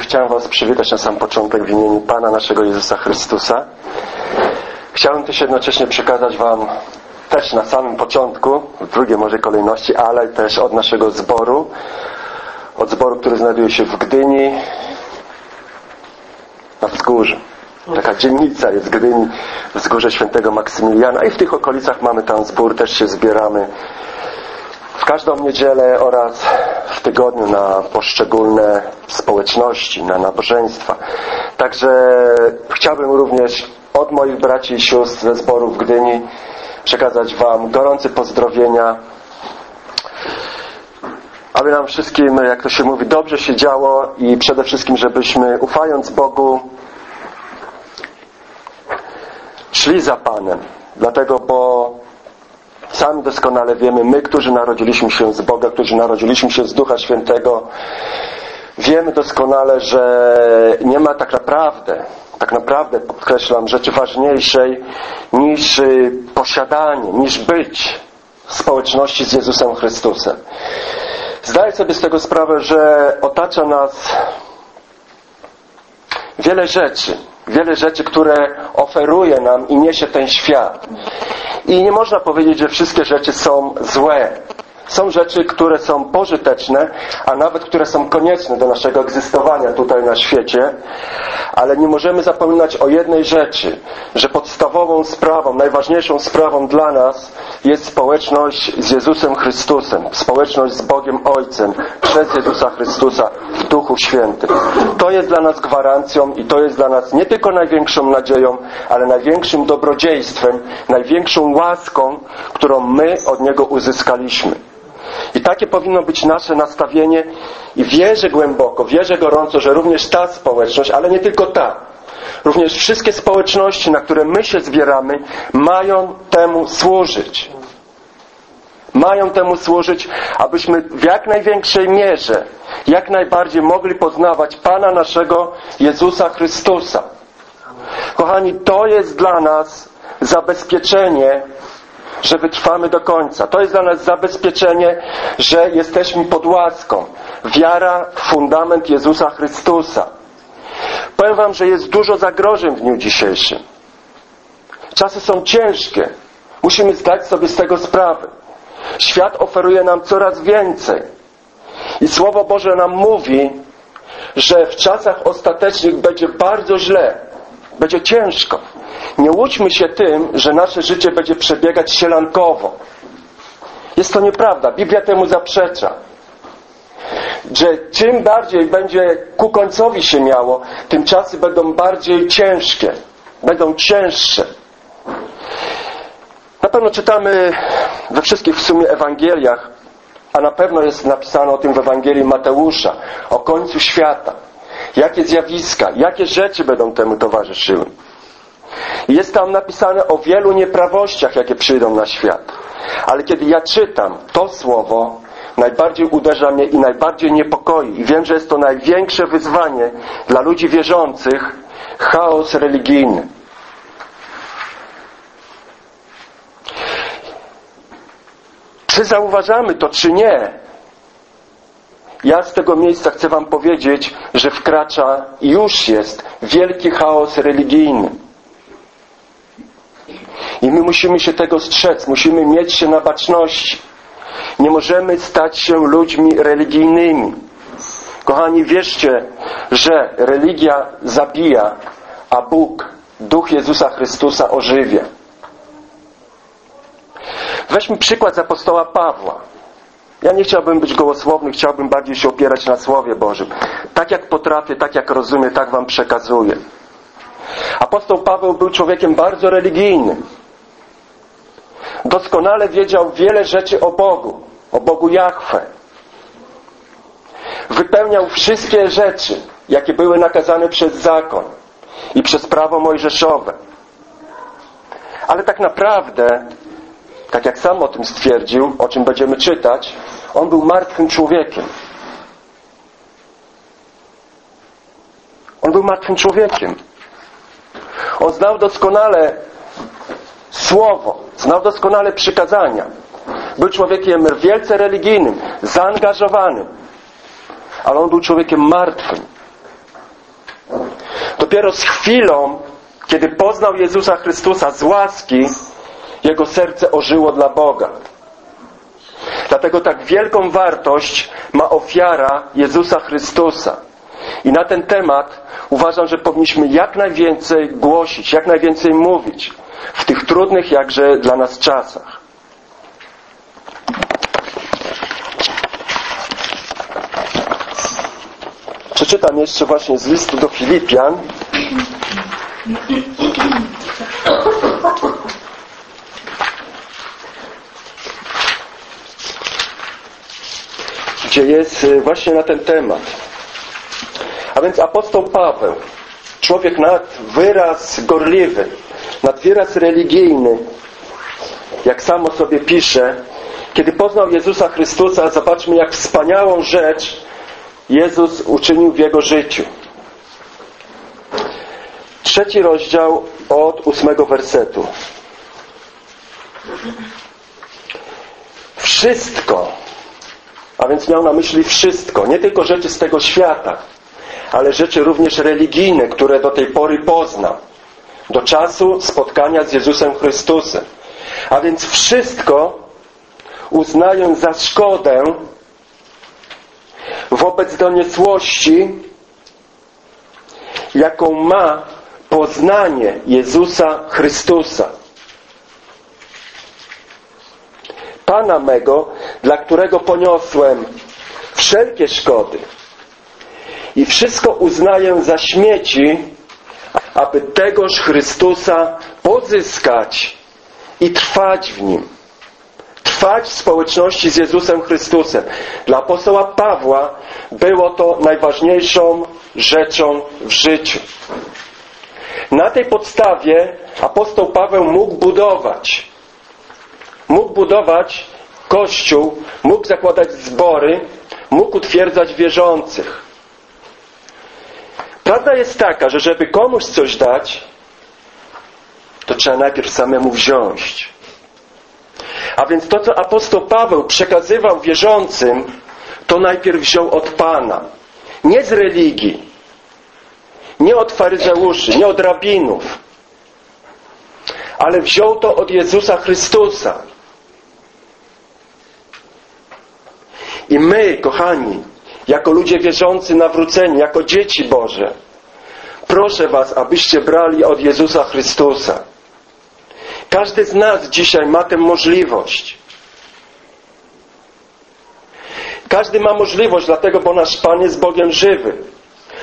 Chciałem Was przywitać na sam początek w imieniu Pana naszego Jezusa Chrystusa. Chciałem też jednocześnie przekazać Wam też na samym początku, w drugiej może kolejności, ale też od naszego zboru, od zboru, który znajduje się w Gdyni, na wzgórzu. Taka dzielnica jest Gdyni, wzgórze świętego Maksymiliana i w tych okolicach mamy tam zbór, też się zbieramy w każdą niedzielę oraz w tygodniu na poszczególne społeczności, na nabożeństwa. Także chciałbym również od moich braci i sióstr ze zboru w Gdyni przekazać Wam gorące pozdrowienia, aby nam wszystkim, jak to się mówi, dobrze się działo i przede wszystkim, żebyśmy ufając Bogu szli za Panem. Dlatego, bo Sami doskonale wiemy, my, którzy narodziliśmy się z Boga, którzy narodziliśmy się z Ducha Świętego, wiemy doskonale, że nie ma tak naprawdę, tak naprawdę podkreślam, rzeczy ważniejszej niż y, posiadanie, niż być w społeczności z Jezusem Chrystusem. Zdaję sobie z tego sprawę, że otacza nas wiele rzeczy, wiele rzeczy, które oferuje nam i niesie ten świat. I nie można powiedzieć, że wszystkie rzeczy są złe. Są rzeczy, które są pożyteczne, a nawet które są konieczne do naszego egzystowania tutaj na świecie, ale nie możemy zapominać o jednej rzeczy, że podstawową sprawą, najważniejszą sprawą dla nas jest społeczność z Jezusem Chrystusem, społeczność z Bogiem Ojcem przez Jezusa Chrystusa w Duchu Świętym. To jest dla nas gwarancją i to jest dla nas nie tylko największą nadzieją, ale największym dobrodziejstwem, największą łaską, którą my od Niego uzyskaliśmy. I takie powinno być nasze nastawienie i wierzę głęboko, wierzę gorąco, że również ta społeczność, ale nie tylko ta, również wszystkie społeczności, na które my się zbieramy, mają temu służyć. Mają temu służyć, abyśmy w jak największej mierze, jak najbardziej mogli poznawać Pana naszego Jezusa Chrystusa. Kochani, to jest dla nas zabezpieczenie że wytrwamy do końca. To jest dla nas zabezpieczenie, że jesteśmy pod łaską. Wiara, fundament Jezusa Chrystusa. Powiem Wam, że jest dużo zagrożeń w dniu dzisiejszym. Czasy są ciężkie. Musimy zdać sobie z tego sprawę. Świat oferuje nam coraz więcej. I Słowo Boże nam mówi, że w czasach ostatecznych będzie bardzo źle. Będzie ciężko. Nie łudźmy się tym, że nasze życie będzie przebiegać sielankowo. Jest to nieprawda. Biblia temu zaprzecza. Że czym bardziej będzie ku końcowi się miało, tym czasy będą bardziej ciężkie. Będą cięższe. Na pewno czytamy we wszystkich w sumie Ewangeliach, a na pewno jest napisane o tym w Ewangelii Mateusza, o końcu świata. Jakie zjawiska, jakie rzeczy będą temu towarzyszyły. Jest tam napisane o wielu nieprawościach, jakie przyjdą na świat. Ale kiedy ja czytam to słowo, najbardziej uderza mnie i najbardziej niepokoi. I wiem, że jest to największe wyzwanie dla ludzi wierzących chaos religijny. Czy zauważamy to, czy nie? Ja z tego miejsca chcę Wam powiedzieć, że wkracza i już jest wielki chaos religijny. I my musimy się tego strzec, musimy mieć się na baczności. Nie możemy stać się ludźmi religijnymi. Kochani, wierzcie, że religia zabija, a Bóg, Duch Jezusa Chrystusa ożywia. Weźmy przykład z apostoła Pawła. Ja nie chciałbym być gołosłowny, chciałbym bardziej się opierać na Słowie Bożym. Tak jak potrafię, tak jak rozumiem, tak wam przekazuję. Apostoł Paweł był człowiekiem bardzo religijnym. Doskonale wiedział wiele rzeczy o Bogu, o Bogu Jahwe. Wypełniał wszystkie rzeczy, jakie były nakazane przez zakon i przez prawo mojżeszowe. Ale tak naprawdę, tak jak sam o tym stwierdził, o czym będziemy czytać, on był martwym człowiekiem. On był martwym człowiekiem. On znał doskonale słowo, znał doskonale przykazania. Był człowiekiem wielce religijnym, zaangażowanym. ale on był człowiekiem martwym. Dopiero z chwilą, kiedy poznał Jezusa Chrystusa z łaski, jego serce ożyło dla Boga. Dlatego tak wielką wartość ma ofiara Jezusa Chrystusa. I na ten temat uważam, że powinniśmy jak najwięcej głosić, jak najwięcej mówić w tych trudnych jakże dla nas czasach. Przeczytam jeszcze właśnie z listu do Filipian. Gdzie jest y, właśnie na ten temat. A więc apostoł Paweł, człowiek nad wyraz gorliwy, nad wyraz religijny, jak samo sobie pisze, kiedy poznał Jezusa Chrystusa, zobaczmy jak wspaniałą rzecz Jezus uczynił w jego życiu. Trzeci rozdział od ósmego wersetu. Wszystko, a więc miał na myśli wszystko, nie tylko rzeczy z tego świata, ale rzeczy również religijne, które do tej pory poznał, do czasu spotkania z Jezusem Chrystusem. A więc wszystko uznając za szkodę wobec doniosłości, jaką ma poznanie Jezusa Chrystusa. Pana mego, dla którego poniosłem wszelkie szkody i wszystko uznaję za śmieci, aby tegoż Chrystusa pozyskać i trwać w Nim. Trwać w społeczności z Jezusem Chrystusem. Dla apostoła Pawła było to najważniejszą rzeczą w życiu. Na tej podstawie apostoł Paweł mógł budować. Mógł budować kościół, mógł zakładać zbory, mógł utwierdzać wierzących. Prawda jest taka, że żeby komuś coś dać, to trzeba najpierw samemu wziąć. A więc to, co apostoł Paweł przekazywał wierzącym, to najpierw wziął od Pana. Nie z religii, nie od faryzeuszy, nie od rabinów, ale wziął to od Jezusa Chrystusa. I my, kochani, jako ludzie wierzący, nawróceni, jako dzieci Boże, proszę Was, abyście brali od Jezusa Chrystusa. Każdy z nas dzisiaj ma tę możliwość. Każdy ma możliwość, dlatego, bo nasz Pan jest Bogiem żywy.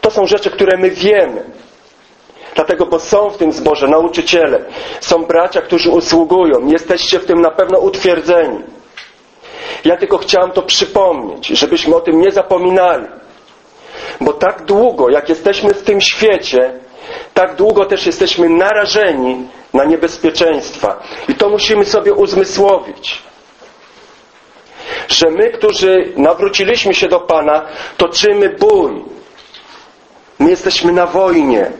To są rzeczy, które my wiemy. Dlatego, bo są w tym zborze nauczyciele, są bracia, którzy usługują. Jesteście w tym na pewno utwierdzeni. Ja tylko chciałem to przypomnieć, żebyśmy o tym nie zapominali. Bo tak długo, jak jesteśmy w tym świecie, tak długo też jesteśmy narażeni na niebezpieczeństwa. I to musimy sobie uzmysłowić. Że my, którzy nawróciliśmy się do Pana, toczymy bój. My jesteśmy na wojnie.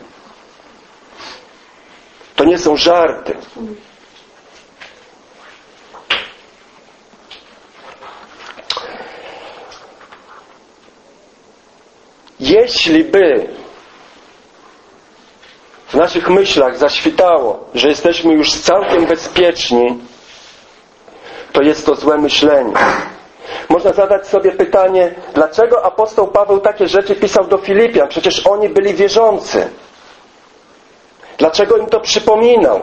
To nie są żarty. Jeśli by w naszych myślach zaświtało, że jesteśmy już całkiem bezpieczni, to jest to złe myślenie. Można zadać sobie pytanie, dlaczego apostoł Paweł takie rzeczy pisał do Filipian? Przecież oni byli wierzący. Dlaczego im to przypominał?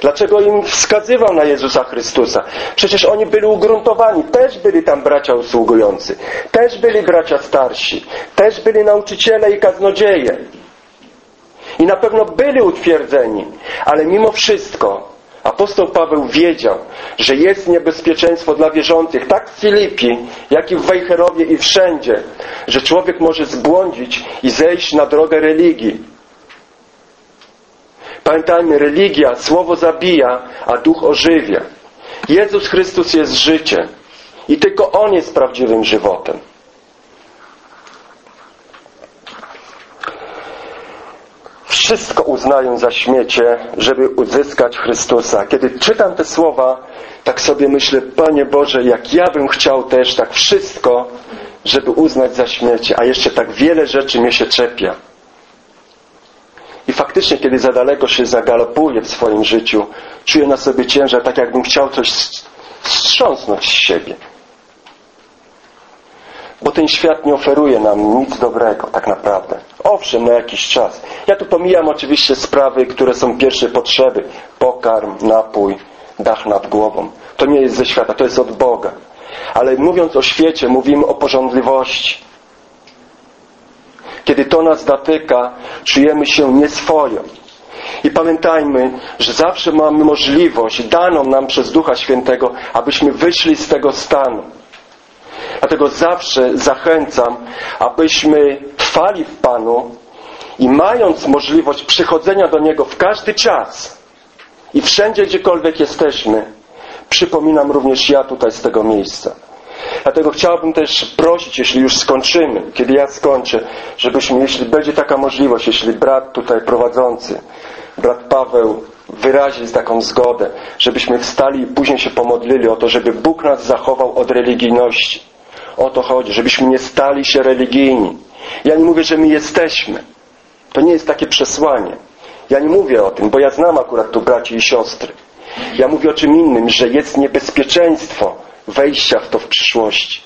Dlaczego im wskazywał na Jezusa Chrystusa? Przecież oni byli ugruntowani, też byli tam bracia usługujący, też byli bracia starsi, też byli nauczyciele i kaznodzieje. I na pewno byli utwierdzeni, ale mimo wszystko apostoł Paweł wiedział, że jest niebezpieczeństwo dla wierzących, tak w Filipi, jak i w Wejherowie i wszędzie, że człowiek może zbłądzić i zejść na drogę religii. Pamiętajmy, religia, słowo zabija, a duch ożywia. Jezus Chrystus jest życiem i tylko On jest prawdziwym żywotem. Wszystko uznają za śmiecie, żeby uzyskać Chrystusa. Kiedy czytam te słowa, tak sobie myślę, Panie Boże, jak ja bym chciał też tak wszystko żeby uznać za śmierć, a jeszcze tak wiele rzeczy mnie się czepia. Faktycznie, kiedy za daleko się zagalopuję w swoim życiu, czuję na sobie ciężar, tak jakbym chciał coś wstrząsnąć z siebie. Bo ten świat nie oferuje nam nic dobrego, tak naprawdę. Owszem, na jakiś czas. Ja tu pomijam oczywiście sprawy, które są pierwsze potrzeby. Pokarm, napój, dach nad głową. To nie jest ze świata, to jest od Boga. Ale mówiąc o świecie, mówimy o porządliwości. Kiedy to nas dotyka, czujemy się nieswojo. I pamiętajmy, że zawsze mamy możliwość daną nam przez Ducha Świętego, abyśmy wyszli z tego stanu. Dlatego zawsze zachęcam, abyśmy trwali w Panu i mając możliwość przychodzenia do Niego w każdy czas i wszędzie, gdziekolwiek jesteśmy, przypominam również ja tutaj z tego miejsca. Dlatego chciałbym też prosić, jeśli już skończymy, kiedy ja skończę, żebyśmy, jeśli będzie taka możliwość, jeśli brat tutaj prowadzący, brat Paweł wyrazi taką zgodę, żebyśmy wstali i później się pomodlili o to, żeby Bóg nas zachował od religijności. O to chodzi, żebyśmy nie stali się religijni. Ja nie mówię, że my jesteśmy. To nie jest takie przesłanie. Ja nie mówię o tym, bo ja znam akurat tu braci i siostry. Ja mówię o czym innym, że jest niebezpieczeństwo wejścia w to w przyszłości.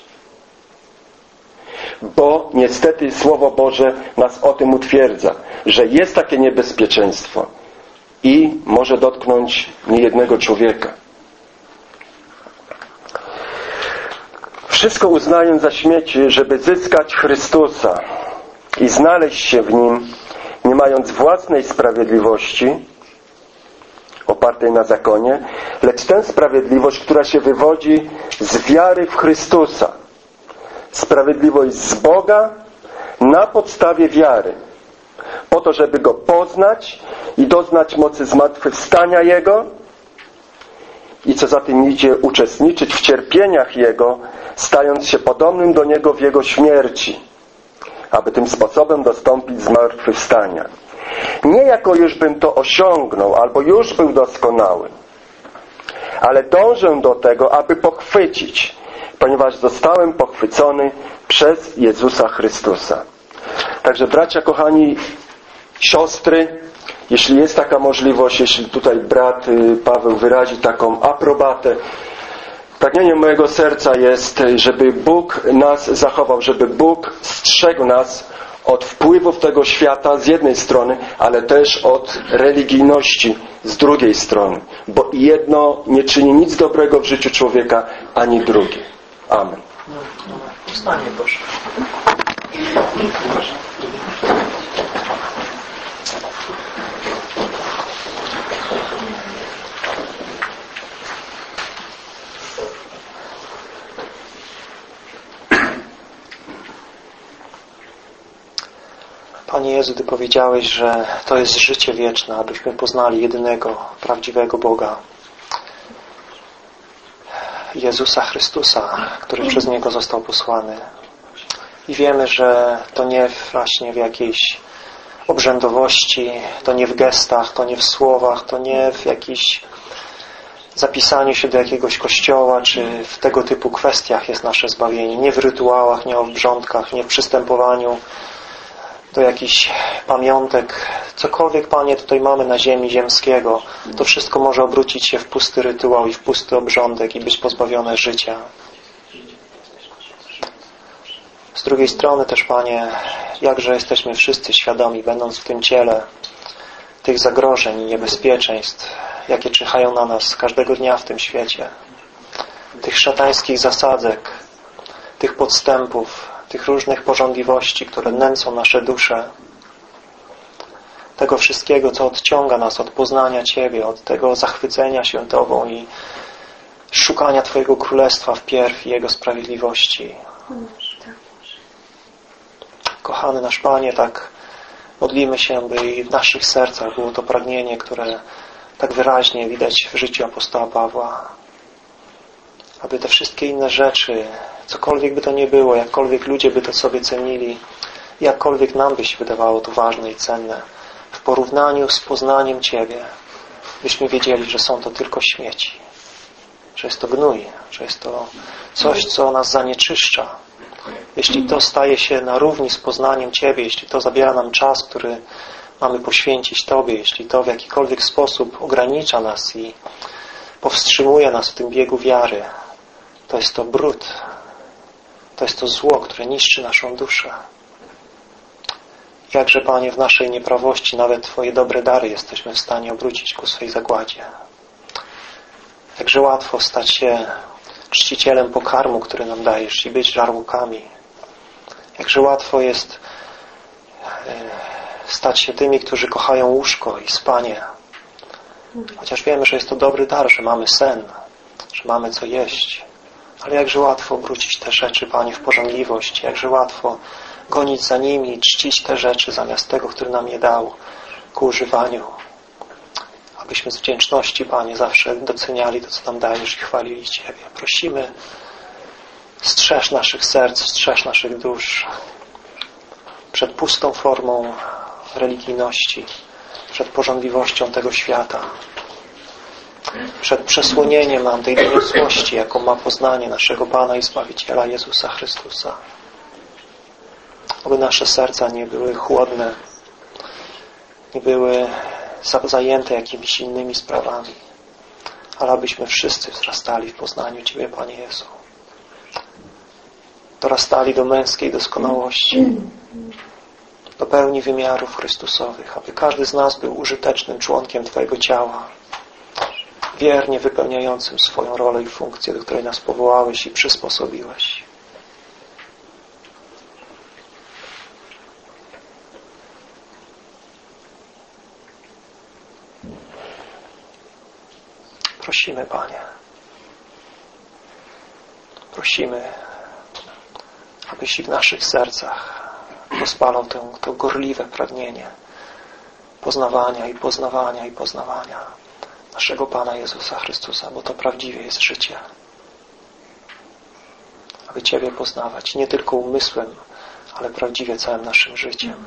Bo niestety Słowo Boże nas o tym utwierdza, że jest takie niebezpieczeństwo i może dotknąć niejednego człowieka. Wszystko uznaję za śmieci, żeby zyskać Chrystusa i znaleźć się w Nim, nie mając własnej sprawiedliwości, opartej na zakonie, lecz tę sprawiedliwość, która się wywodzi z wiary w Chrystusa. Sprawiedliwość z Boga na podstawie wiary. Po to, żeby Go poznać i doznać mocy zmartwychwstania Jego i co za tym idzie, uczestniczyć w cierpieniach Jego, stając się podobnym do Niego w Jego śmierci, aby tym sposobem dostąpić zmartwychwstania. Nie jako już bym to osiągnął, albo już był doskonały, ale dążę do tego, aby pochwycić, ponieważ zostałem pochwycony przez Jezusa Chrystusa. Także bracia kochani, siostry, jeśli jest taka możliwość, jeśli tutaj brat y, Paweł wyrazi taką aprobatę, pragnieniem mojego serca jest, żeby Bóg nas zachował, żeby Bóg strzegł nas od wpływów tego świata z jednej strony, ale też od religijności z drugiej strony. Bo jedno nie czyni nic dobrego w życiu człowieka, ani drugie. Amen. Stanie proszę. Jezu, Ty powiedziałeś, że to jest życie wieczne, abyśmy poznali jedynego, prawdziwego Boga. Jezusa Chrystusa, który przez Niego został posłany. I wiemy, że to nie właśnie w jakiejś obrzędowości, to nie w gestach, to nie w słowach, to nie w jakiejś zapisaniu się do jakiegoś kościoła, czy w tego typu kwestiach jest nasze zbawienie. Nie w rytuałach, nie w obrządkach, nie w przystępowaniu do jakichś pamiątek, cokolwiek, Panie, tutaj mamy na ziemi ziemskiego, to wszystko może obrócić się w pusty rytuał i w pusty obrządek i być pozbawione życia. Z drugiej strony też, Panie, jakże jesteśmy wszyscy świadomi, będąc w tym ciele, tych zagrożeń i niebezpieczeństw, jakie czyhają na nas każdego dnia w tym świecie, tych szatańskich zasadzek, tych podstępów, tych różnych porządliwości, które nęcą nasze dusze, tego wszystkiego, co odciąga nas od poznania Ciebie, od tego zachwycenia się Tobą i szukania Twojego Królestwa wpierw i Jego sprawiedliwości. Kochany nasz Panie, tak modlimy się, by i w naszych sercach było to pragnienie, które tak wyraźnie widać w życiu apostoła Pawła. Aby te wszystkie inne rzeczy Cokolwiek by to nie było, jakkolwiek ludzie by to sobie cenili, jakkolwiek nam by się wydawało to ważne i cenne, w porównaniu z poznaniem Ciebie, byśmy wiedzieli, że są to tylko śmieci, że jest to gnój, że jest to coś, co nas zanieczyszcza, jeśli to staje się na równi z poznaniem Ciebie, jeśli to zabiera nam czas, który mamy poświęcić Tobie, jeśli to w jakikolwiek sposób ogranicza nas i powstrzymuje nas w tym biegu wiary, to jest to brud, to jest to zło, które niszczy naszą duszę. Jakże, Panie, w naszej nieprawości nawet Twoje dobre dary jesteśmy w stanie obrócić ku swej zagładzie. Jakże łatwo stać się czcicielem pokarmu, który nam dajesz i być żarłokami. Jakże łatwo jest e, stać się tymi, którzy kochają łóżko i spanie. Chociaż wiemy, że jest to dobry dar, że mamy sen, że mamy co jeść. Ale jakże łatwo obrócić te rzeczy, Panie, w porządliwość. Jakże łatwo gonić za nimi czcić te rzeczy zamiast tego, który nam je dał ku używaniu. Abyśmy z wdzięczności, Panie, zawsze doceniali to, co nam dajesz i chwalili Ciebie. Prosimy, strzeż naszych serc, strzeż naszych dusz przed pustą formą religijności, przed porządliwością tego świata, przed przesłonieniem nam tej doniosłości, jaką ma poznanie naszego Pana i Zbawiciela Jezusa Chrystusa. Aby nasze serca nie były chłodne, nie były zajęte jakimiś innymi sprawami, ale abyśmy wszyscy wzrastali w poznaniu Ciebie, Panie Jezu. Dorastali do męskiej doskonałości, do pełni wymiarów Chrystusowych, aby każdy z nas był użytecznym członkiem Twojego ciała, wiernie wypełniającym swoją rolę i funkcję, do której nas powołałeś i przysposobiłeś. Prosimy, Panie. Prosimy, abyś w naszych sercach rozpalał to, to gorliwe pragnienie poznawania i poznawania i poznawania naszego Pana Jezusa Chrystusa, bo to prawdziwie jest życie. Aby Ciebie poznawać nie tylko umysłem, ale prawdziwie całym naszym życiem.